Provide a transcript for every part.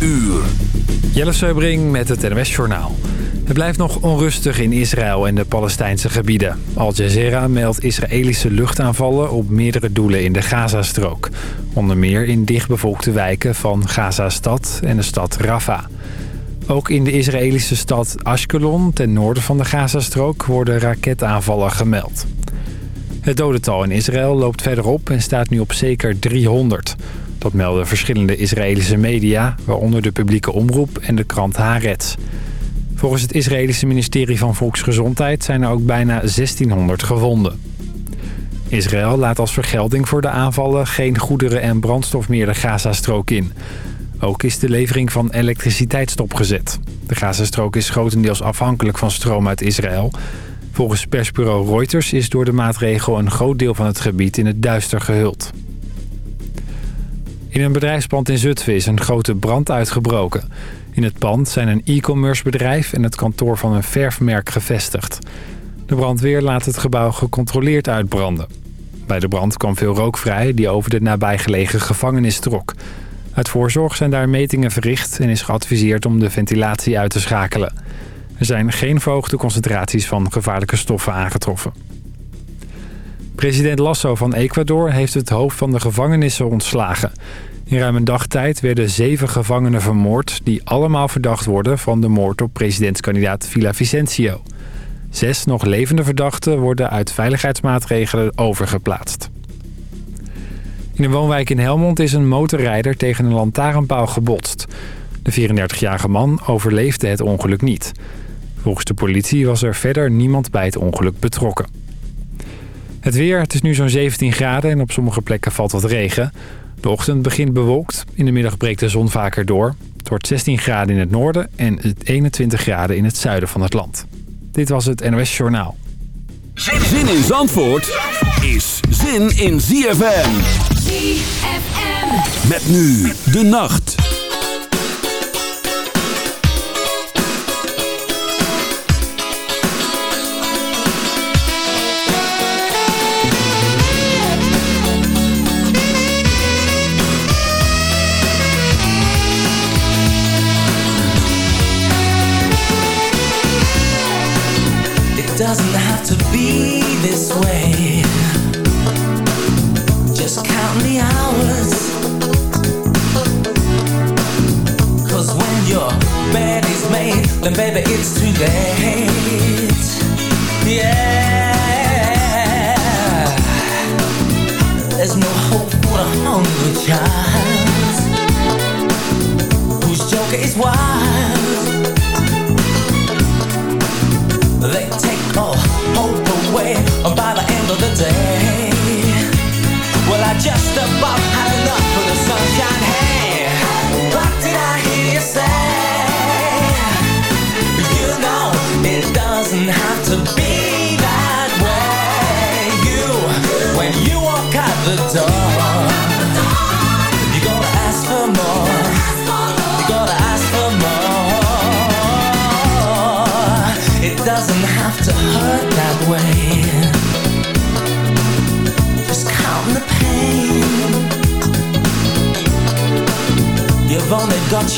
uur. Jelle Seubring met het NWS Journaal. Het blijft nog onrustig in Israël en de Palestijnse gebieden. Al Jazeera meldt Israëlische luchtaanvallen op meerdere doelen in de Gazastrook. Onder meer in dichtbevolkte wijken van Gaza-stad en de stad Rafah. Ook in de Israëlische stad Ashkelon, ten noorden van de Gazastrook, worden raketaanvallen gemeld. Het dodental in Israël loopt verder op en staat nu op zeker 300. Dat melden verschillende Israëlische media, waaronder de publieke omroep en de krant Haaretz. Volgens het Israëlische ministerie van Volksgezondheid zijn er ook bijna 1600 gewonden. Israël laat als vergelding voor de aanvallen geen goederen en brandstof meer de Gazastrook in. Ook is de levering van elektriciteit stopgezet. De Gazastrook is grotendeels afhankelijk van stroom uit Israël. Volgens persbureau Reuters is door de maatregel een groot deel van het gebied in het duister gehuld. In een bedrijfspand in Zutphen is een grote brand uitgebroken. In het pand zijn een e-commerce bedrijf en het kantoor van een verfmerk gevestigd. De brandweer laat het gebouw gecontroleerd uitbranden. Bij de brand kwam veel rook vrij die over de nabijgelegen gevangenis trok. Uit voorzorg zijn daar metingen verricht en is geadviseerd om de ventilatie uit te schakelen. Er zijn geen verhoogde concentraties van gevaarlijke stoffen aangetroffen. President Lasso van Ecuador heeft het hoofd van de gevangenissen ontslagen. In ruim een dag tijd werden zeven gevangenen vermoord... die allemaal verdacht worden van de moord op presidentskandidaat Villa Vicencio. Zes nog levende verdachten worden uit veiligheidsmaatregelen overgeplaatst. In een woonwijk in Helmond is een motorrijder tegen een lantaarnpaal gebotst. De 34-jarige man overleefde het ongeluk niet. Volgens de politie was er verder niemand bij het ongeluk betrokken. Het weer, het is nu zo'n 17 graden en op sommige plekken valt wat regen. De ochtend begint bewolkt, in de middag breekt de zon vaker door. Het wordt 16 graden in het noorden en 21 graden in het zuiden van het land. Dit was het NOS Journaal. Zin in Zandvoort is zin in ZFM. ZFM. Met nu de nacht.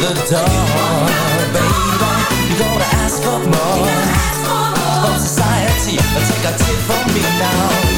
the door baby, you gonna ask for more? From society Take a tip from me now,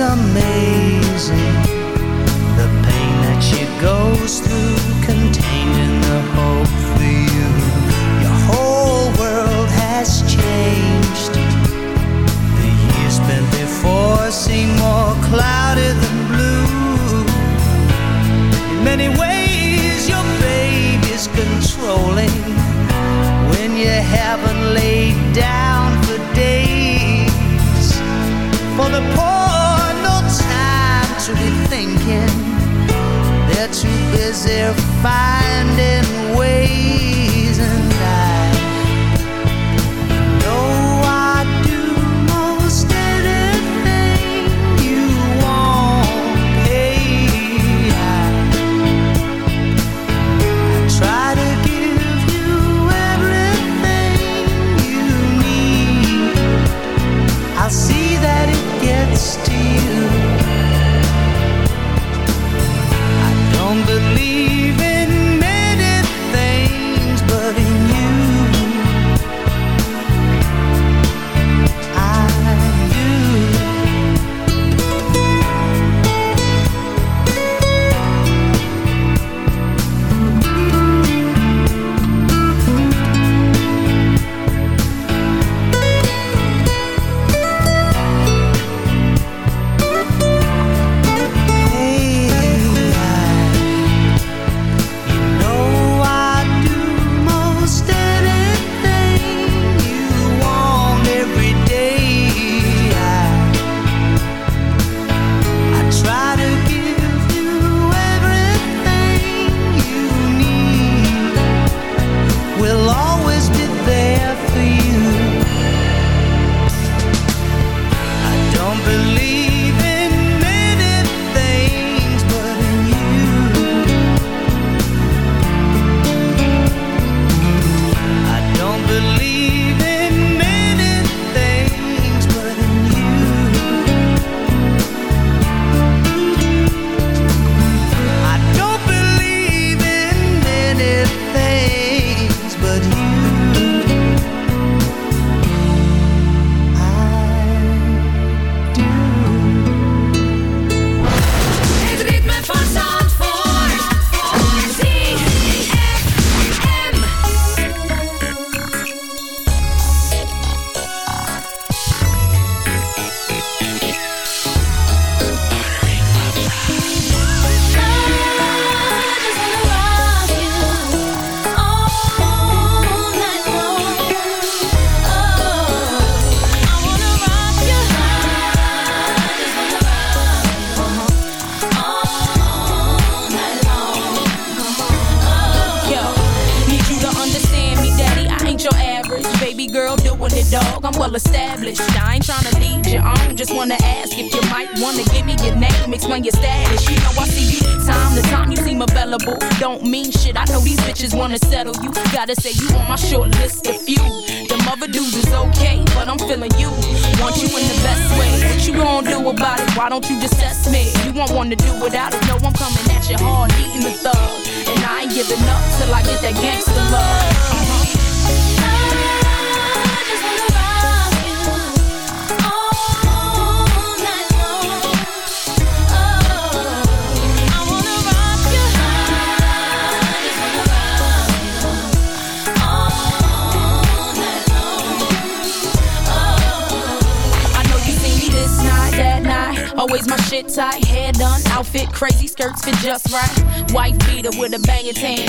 amazing. made is there finding battle you. Gotta say you on my short list of few. Them other dudes is okay, but I'm feeling you. Want you in the best way. What you gonna do about it? Why don't you just test me? You won't wanna do without it. No, I'm coming at you hard, eating the thug. And I ain't giving up till I get that gangster love. Uh -huh. I just wanna shit tight, hair done, outfit crazy, skirts fit just right. White beater with a banging tan,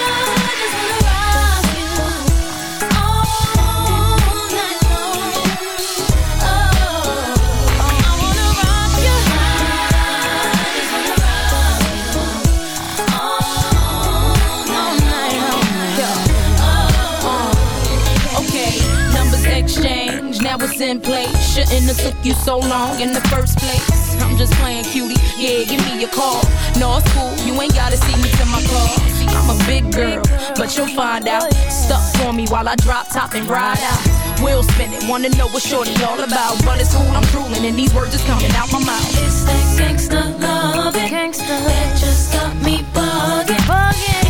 Took you so long in the first place. I'm just playing cutie, yeah, give me a call. No, it's cool, you ain't gotta see me to my car. I'm a big girl, but you'll find out. Stuck for me while I drop top and ride out. Wheel spinning, wanna know what shorty all about. But it's cool, I'm drooling, and these words is coming out my mouth. It's that gangsta love, gangsta that just got me bugging, bugging.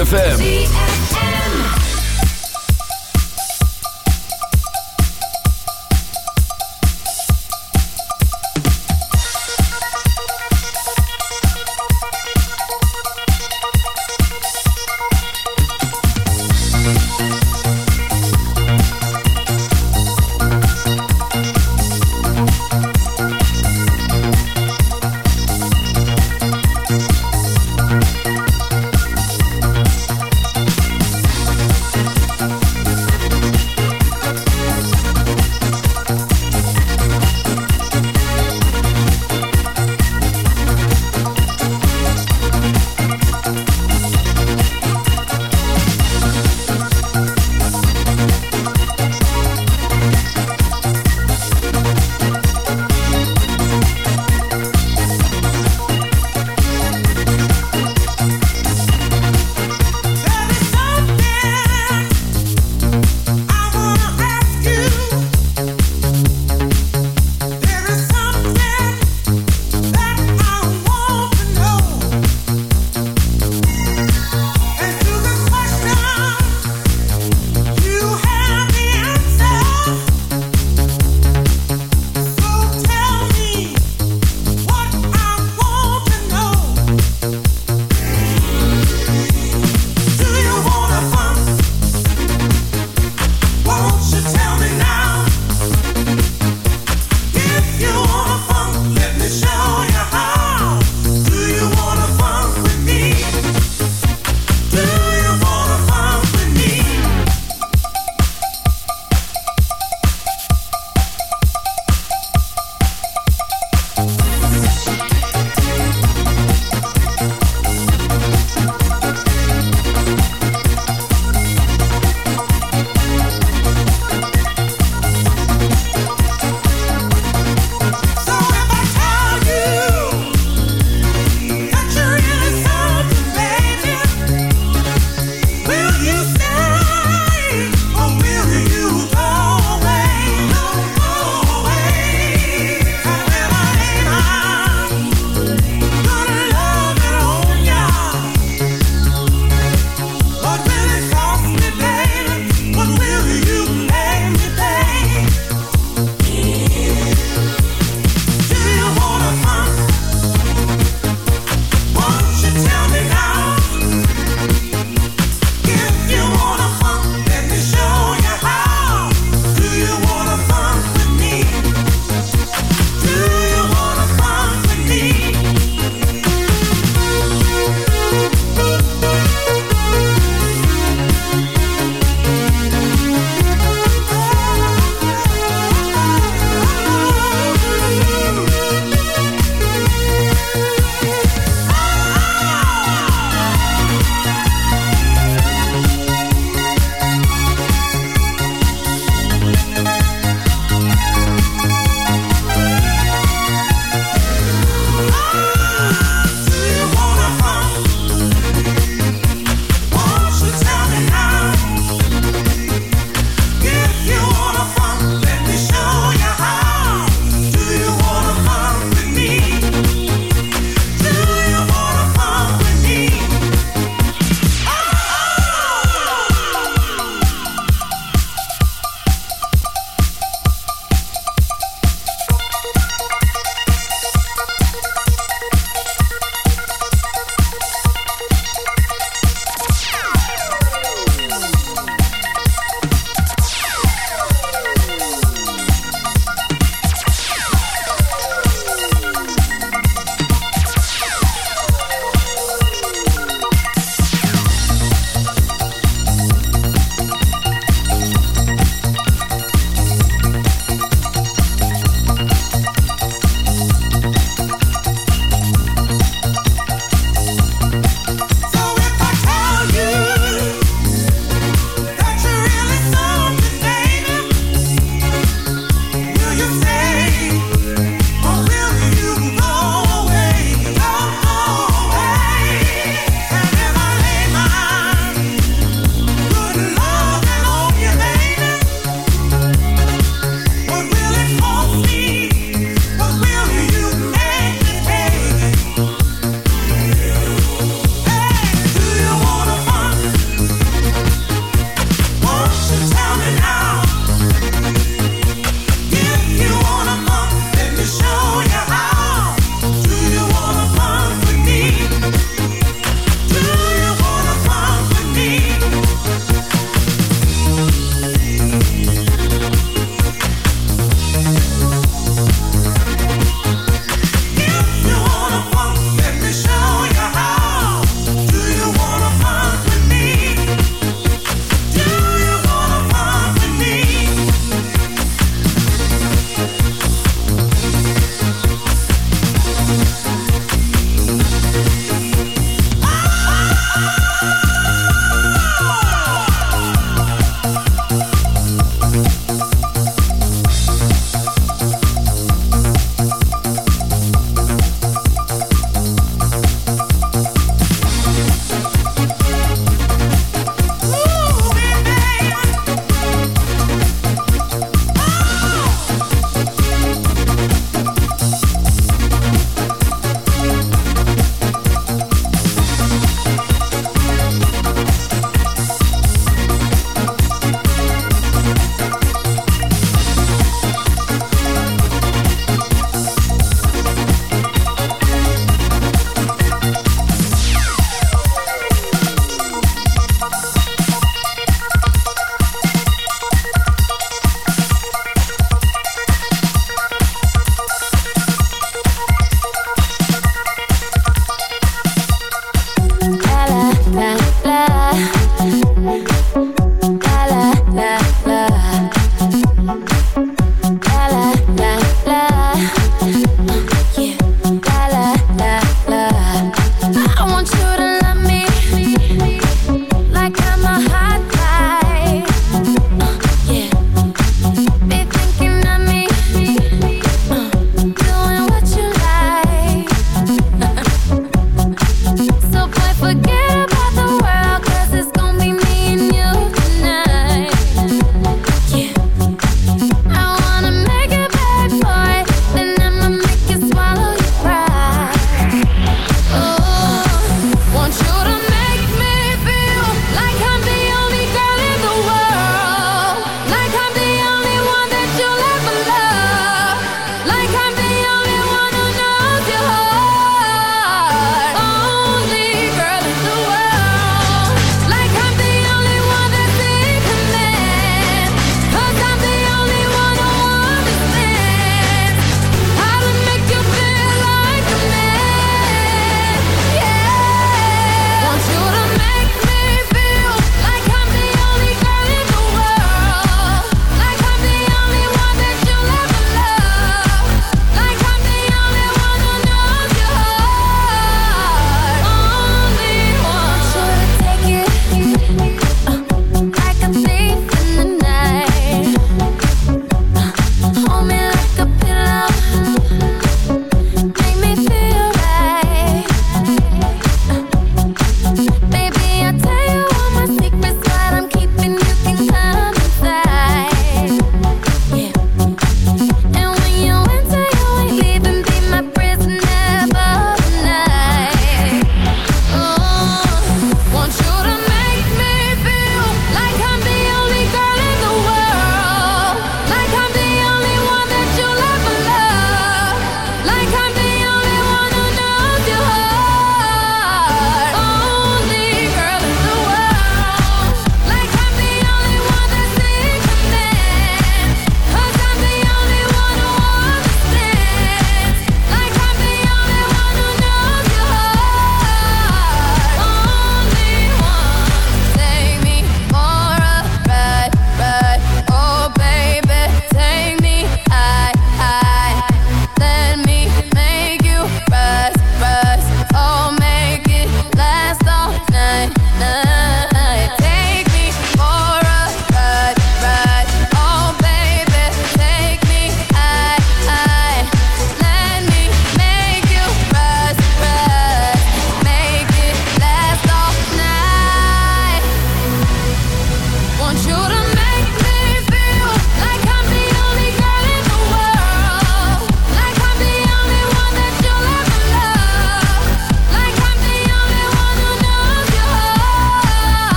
ZFM.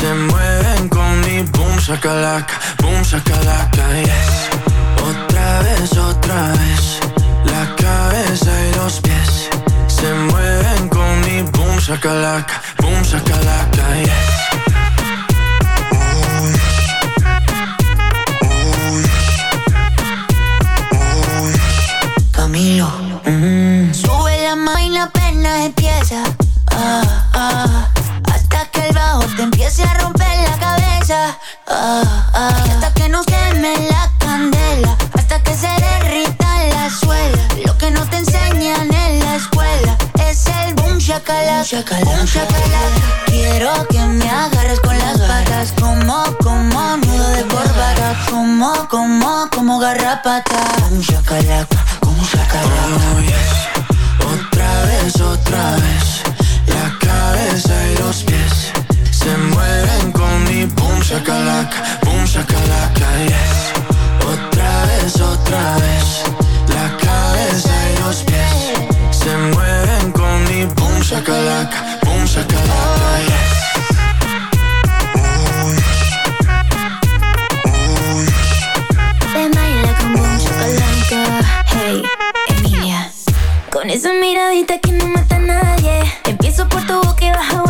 Se mueven con mi boom, shakalaka Boom, shakalaka, yes. Otra vez, otra vez La cabeza y los pies Se mueven con mi boom, shakalaka Boom, shakalaka, yes. Camilo. Sube a la cabeza. Ah, y hasta que nos queme la candela. Hasta que se derrita la suela. Lo que no te enseñan en la escuela es el boom shakalaka. Boom shakalaka. Quiero que me agarres con las patas. Como, como nudo de corbata. Como, como, como garrapata. Boom shakalaka. Boom shakalaka. Oh. Otra vez, otra vez La cabeza y los pies shakalaka Boom shakalaka, yes Otra vez, otra vez La cabeza y los pies Se mueven con mi boom shakalaka Boom shakalaka, yes. Hey, Emilia. Con esa miradita que no mata a nadie. Empiezo por tu boca y bajo